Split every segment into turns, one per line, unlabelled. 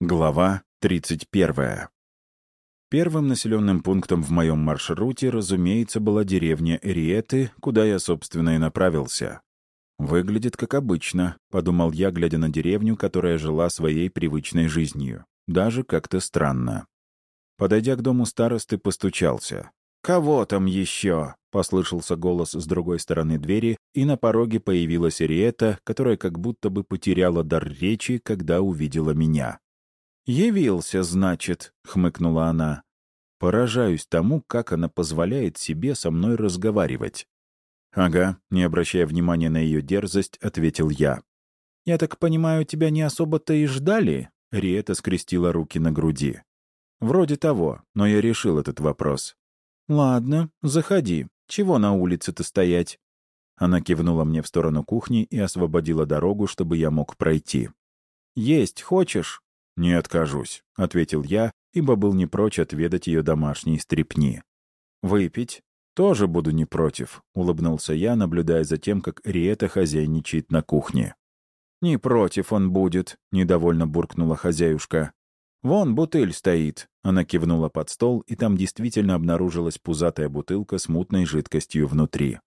Глава 31. Первым населенным пунктом в моем маршруте, разумеется, была деревня Эриеты, куда я, собственно, и направился. «Выглядит как обычно», — подумал я, глядя на деревню, которая жила своей привычной жизнью. Даже как-то странно. Подойдя к дому старосты, постучался. «Кого там еще?» — послышался голос с другой стороны двери, и на пороге появилась Эриета, которая как будто бы потеряла дар речи, когда увидела меня. «Явился, значит», — хмыкнула она. Поражаюсь тому, как она позволяет себе со мной разговаривать. «Ага», — не обращая внимания на ее дерзость, ответил я. «Я так понимаю, тебя не особо-то и ждали?» Риэта скрестила руки на груди. «Вроде того, но я решил этот вопрос». «Ладно, заходи. Чего на улице-то стоять?» Она кивнула мне в сторону кухни и освободила дорогу, чтобы я мог пройти. «Есть хочешь?» «Не откажусь», — ответил я, ибо был не прочь отведать ее домашней стрепни. «Выпить? Тоже буду не против», — улыбнулся я, наблюдая за тем, как Риэта хозяйничает на кухне. «Не против он будет», — недовольно буркнула хозяюшка. «Вон бутыль стоит», — она кивнула под стол, и там действительно обнаружилась пузатая бутылка с мутной жидкостью внутри.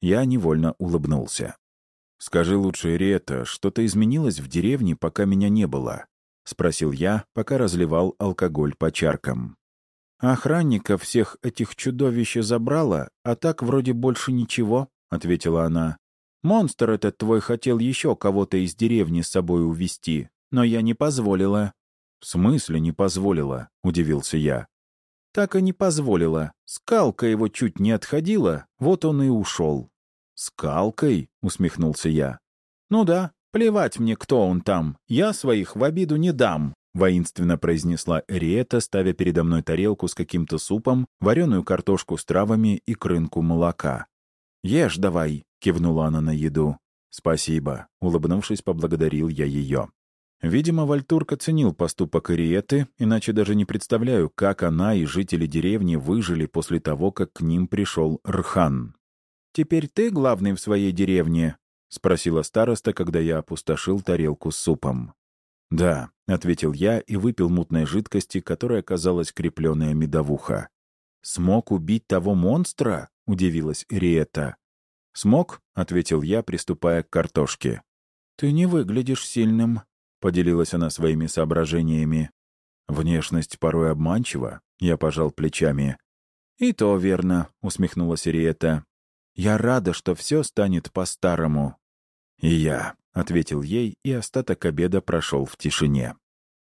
Я невольно улыбнулся. «Скажи лучше, Риэта, что-то изменилось в деревне, пока меня не было?» — спросил я, пока разливал алкоголь по чаркам. «Охранника всех этих чудовищ забрала, а так вроде больше ничего», — ответила она. «Монстр этот твой хотел еще кого-то из деревни с собой увести, но я не позволила». «В смысле не позволила?» — удивился я. «Так и не позволила. Скалка его чуть не отходила, вот он и ушел». «Скалкой?» — усмехнулся я. «Ну да, «Плевать мне, кто он там. Я своих в обиду не дам», — воинственно произнесла Эриэта, ставя передо мной тарелку с каким-то супом, вареную картошку с травами и крынку молока. «Ешь давай», — кивнула она на еду. «Спасибо», — улыбнувшись, поблагодарил я ее. Видимо, Вальтурка ценил поступок Ириеты, иначе даже не представляю, как она и жители деревни выжили после того, как к ним пришел Рхан. «Теперь ты главный в своей деревне?» — спросила староста, когда я опустошил тарелку с супом. «Да», — ответил я и выпил мутной жидкости, которая оказалась крепленная медовуха. «Смог убить того монстра?» — удивилась Ириэта. «Смог?» — ответил я, приступая к картошке. «Ты не выглядишь сильным», — поделилась она своими соображениями. «Внешность порой обманчива», — я пожал плечами. «И то верно», — усмехнулась Ириэта. «Я рада, что все станет по-старому. «И я», — ответил ей, и остаток обеда прошел в тишине.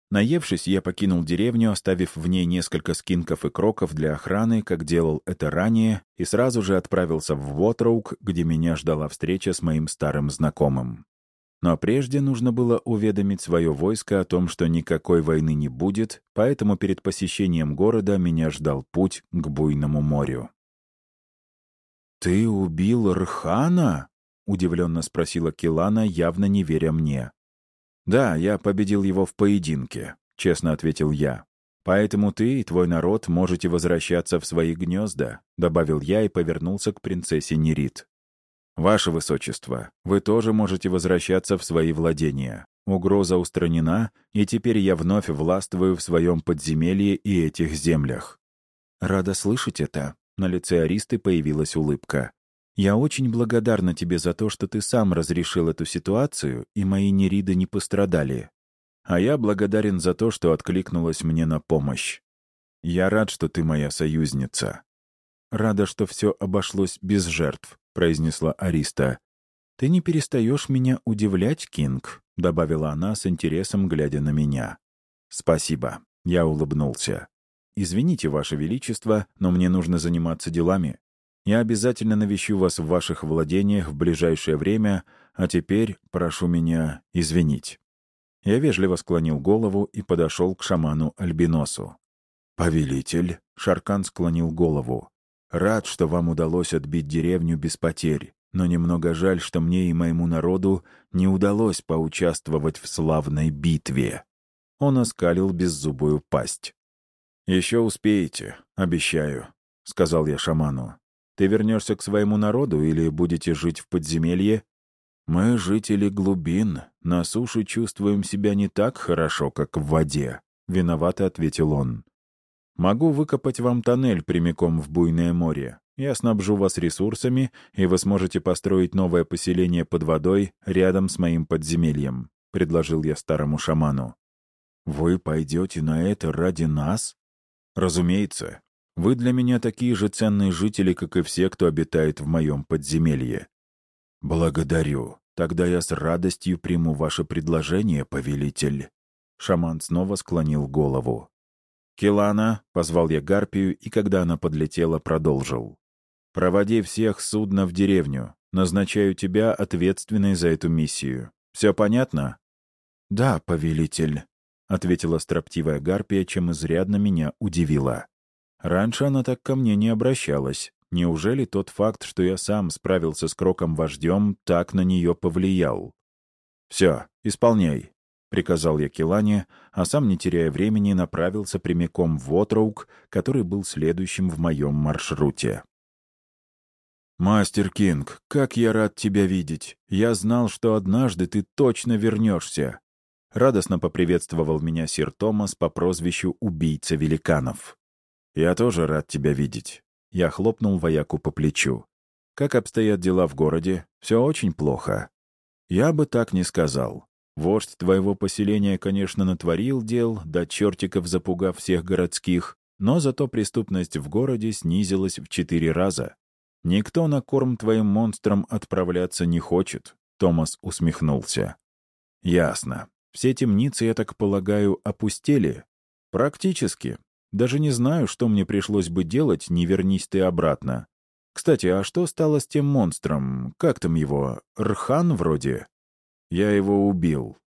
Наевшись, я покинул деревню, оставив в ней несколько скинков и кроков для охраны, как делал это ранее, и сразу же отправился в Вотроук, где меня ждала встреча с моим старым знакомым. Но прежде нужно было уведомить свое войско о том, что никакой войны не будет, поэтому перед посещением города меня ждал путь к Буйному морю. «Ты убил Рхана?» — удивленно спросила Килана, явно не веря мне. «Да, я победил его в поединке», — честно ответил я. «Поэтому ты и твой народ можете возвращаться в свои гнезда», — добавил я и повернулся к принцессе Нерит. «Ваше Высочество, вы тоже можете возвращаться в свои владения. Угроза устранена, и теперь я вновь властвую в своем подземелье и этих землях». «Рада слышать это». На лице Аристы появилась улыбка. Я очень благодарна тебе за то, что ты сам разрешил эту ситуацию, и мои нериды не пострадали. А я благодарен за то, что откликнулась мне на помощь. Я рад, что ты моя союзница. Рада, что все обошлось без жертв, произнесла Ариста. Ты не перестаешь меня удивлять, Кинг, добавила она с интересом, глядя на меня. Спасибо. Я улыбнулся. «Извините, Ваше Величество, но мне нужно заниматься делами. Я обязательно навещу вас в ваших владениях в ближайшее время, а теперь прошу меня извинить». Я вежливо склонил голову и подошел к шаману Альбиносу. «Повелитель», — Шаркан склонил голову, — «рад, что вам удалось отбить деревню без потерь, но немного жаль, что мне и моему народу не удалось поучаствовать в славной битве». Он оскалил беззубую пасть. «Еще успеете, обещаю», — сказал я шаману. Ты вернешься к своему народу или будете жить в подземелье?» «Мы, жители глубин, на суше чувствуем себя не так хорошо, как в воде», — виновато ответил он. «Могу выкопать вам тоннель прямиком в буйное море. Я снабжу вас ресурсами, и вы сможете построить новое поселение под водой рядом с моим подземельем», — предложил я старому шаману. «Вы пойдете на это ради нас?» «Разумеется. Вы для меня такие же ценные жители, как и все, кто обитает в моем подземелье. «Благодарю. Тогда я с радостью приму ваше предложение, повелитель». Шаман снова склонил голову. «Килана», — позвал я Гарпию, и когда она подлетела, продолжил. «Проводи всех судна в деревню. Назначаю тебя ответственной за эту миссию. Все понятно?» «Да, повелитель», — ответила строптивая Гарпия, чем изрядно меня удивила. Раньше она так ко мне не обращалась. Неужели тот факт, что я сам справился с кроком-вождем, так на нее повлиял? «Все, исполняй», — приказал я Келане, а сам, не теряя времени, направился прямиком в Отроук, который был следующим в моем маршруте. «Мастер Кинг, как я рад тебя видеть! Я знал, что однажды ты точно вернешься!» Радостно поприветствовал меня сир Томас по прозвищу «Убийца великанов». «Я тоже рад тебя видеть. Я хлопнул вояку по плечу. «Как обстоят дела в городе? Все очень плохо». «Я бы так не сказал. Вождь твоего поселения, конечно, натворил дел, до чертиков запугав всех городских, но зато преступность в городе снизилась в четыре раза. Никто на корм твоим монстрам отправляться не хочет», — Томас усмехнулся. «Ясно. Все темницы, я так полагаю, опустели?» «Практически. Даже не знаю, что мне пришлось бы делать, не вернись ты обратно. Кстати, а что стало с тем монстром? Как там его? Рхан вроде? Я его убил.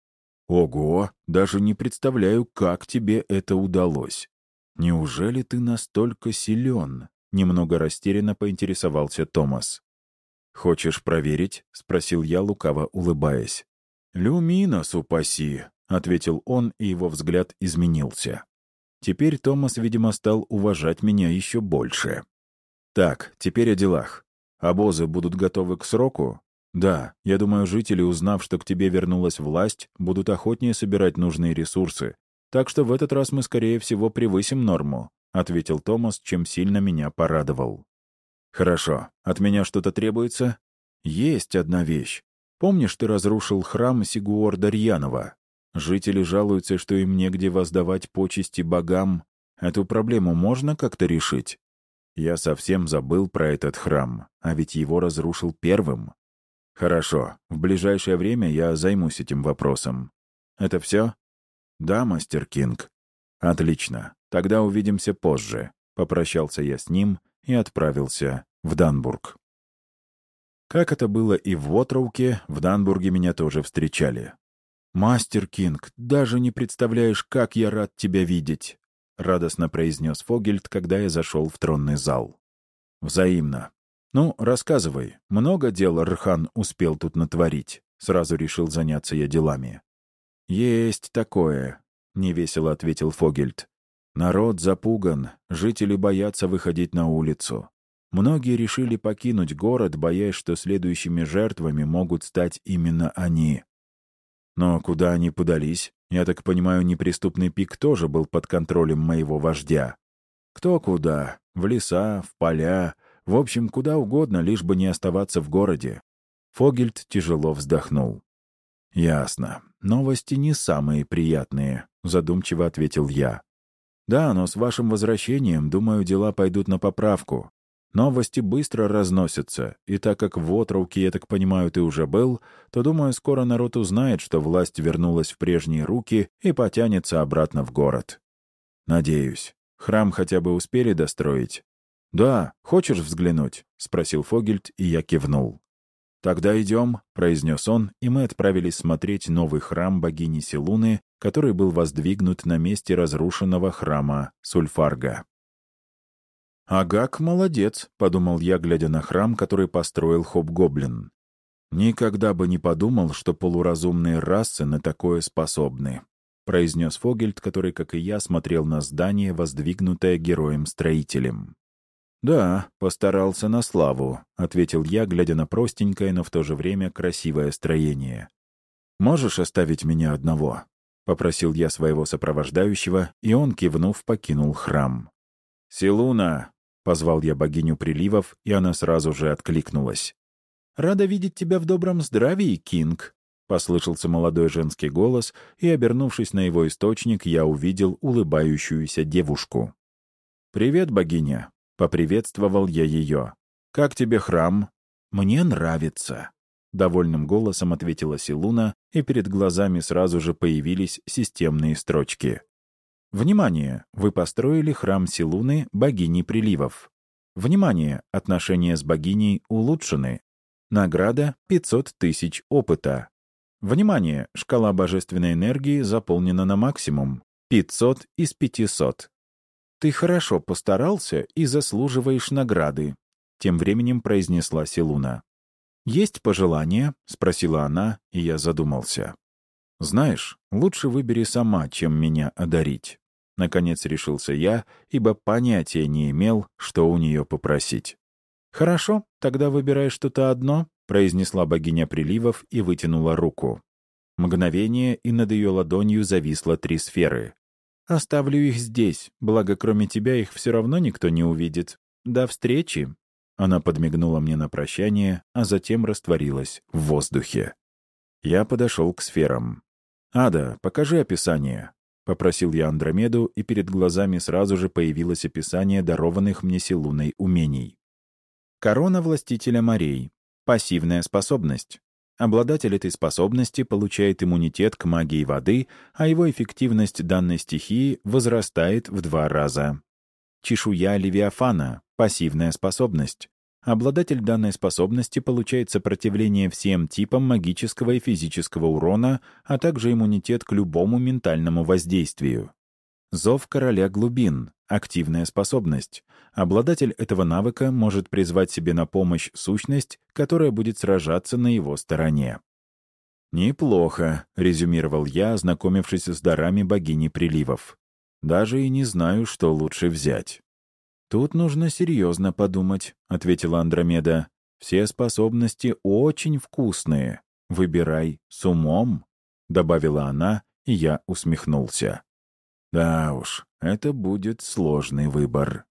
Ого, даже не представляю, как тебе это удалось. Неужели ты настолько силен? Немного растерянно поинтересовался Томас. «Хочешь проверить?» — спросил я, лукаво улыбаясь. «Люминос, упаси!» — ответил он, и его взгляд изменился. Теперь Томас, видимо, стал уважать меня еще больше. Так, теперь о делах. Обозы будут готовы к сроку? Да, я думаю, жители, узнав, что к тебе вернулась власть, будут охотнее собирать нужные ресурсы. Так что в этот раз мы, скорее всего, превысим норму, — ответил Томас, чем сильно меня порадовал. «Хорошо. От меня что-то требуется?» «Есть одна вещь. Помнишь, ты разрушил храм Сигуор Дарьянова? Жители жалуются, что им негде воздавать почести богам. Эту проблему можно как-то решить? Я совсем забыл про этот храм, а ведь его разрушил первым. Хорошо, в ближайшее время я займусь этим вопросом. Это все? Да, мастер Кинг. Отлично, тогда увидимся позже. Попрощался я с ним и отправился в Данбург. Как это было и в Вотроуке, в Данбурге меня тоже встречали. «Мастер Кинг, даже не представляешь, как я рад тебя видеть!» — радостно произнес Фогельд, когда я зашел в тронный зал. «Взаимно. Ну, рассказывай, много дел Рхан успел тут натворить?» Сразу решил заняться я делами. «Есть такое», — невесело ответил Фогельд. «Народ запуган, жители боятся выходить на улицу. Многие решили покинуть город, боясь, что следующими жертвами могут стать именно они. Но куда они подались? Я так понимаю, неприступный пик тоже был под контролем моего вождя. Кто куда? В леса, в поля. В общем, куда угодно, лишь бы не оставаться в городе. Фогельд тяжело вздохнул. «Ясно. Новости не самые приятные», — задумчиво ответил я. «Да, но с вашим возвращением, думаю, дела пойдут на поправку. Новости быстро разносятся, и так как в Отроуке, я так понимаю, ты уже был, то, думаю, скоро народ узнает, что власть вернулась в прежние руки и потянется обратно в город. Надеюсь. Храм хотя бы успели достроить? «Да, хочешь взглянуть?» — спросил Фогельд, и я кивнул. «Тогда идем», — произнес он, и мы отправились смотреть новый храм богини Силуны, который был воздвигнут на месте разрушенного храма Сульфарга. «Агак молодец», — подумал я, глядя на храм, который построил Хоб-Гоблин. «Никогда бы не подумал, что полуразумные расы на такое способны», — произнес Фогельд, который, как и я, смотрел на здание, воздвигнутое героем-строителем. «Да, постарался на славу», — ответил я, глядя на простенькое, но в то же время красивое строение. «Можешь оставить меня одного?» — попросил я своего сопровождающего, и он, кивнув, покинул храм. «Силуна!» — позвал я богиню приливов, и она сразу же откликнулась. «Рада видеть тебя в добром здравии, Кинг!» — послышался молодой женский голос, и, обернувшись на его источник, я увидел улыбающуюся девушку. «Привет, богиня!» — поприветствовал я ее. «Как тебе храм?» «Мне нравится!» — довольным голосом ответила Силуна, и перед глазами сразу же появились системные строчки. «Внимание! Вы построили храм Силуны, богини приливов. Внимание! Отношения с богиней улучшены. Награда — 500 тысяч опыта. Внимание! Шкала божественной энергии заполнена на максимум. 500 из 500. Ты хорошо постарался и заслуживаешь награды», — тем временем произнесла Силуна. «Есть пожелания?» — спросила она, и я задумался. «Знаешь, лучше выбери сама, чем меня одарить». Наконец решился я, ибо понятия не имел, что у нее попросить. «Хорошо, тогда выбирай что-то одно», — произнесла богиня приливов и вытянула руку. Мгновение, и над ее ладонью зависло три сферы. «Оставлю их здесь, благо кроме тебя их все равно никто не увидит. До встречи!» Она подмигнула мне на прощание, а затем растворилась в воздухе. Я подошел к сферам. «Ада, покажи описание», — попросил я Андромеду, и перед глазами сразу же появилось описание дарованных мне Силуной умений. Корона Властителя морей. Пассивная способность. Обладатель этой способности получает иммунитет к магии воды, а его эффективность данной стихии возрастает в два раза. Чешуя Левиафана. Пассивная способность. Обладатель данной способности получает сопротивление всем типам магического и физического урона, а также иммунитет к любому ментальному воздействию. Зов короля глубин. Активная способность. Обладатель этого навыка может призвать себе на помощь сущность, которая будет сражаться на его стороне. «Неплохо», — резюмировал я, ознакомившись с дарами богини приливов. «Даже и не знаю, что лучше взять». «Тут нужно серьезно подумать», — ответила Андромеда. «Все способности очень вкусные. Выбирай с умом», — добавила она, и я усмехнулся. «Да уж, это будет сложный выбор».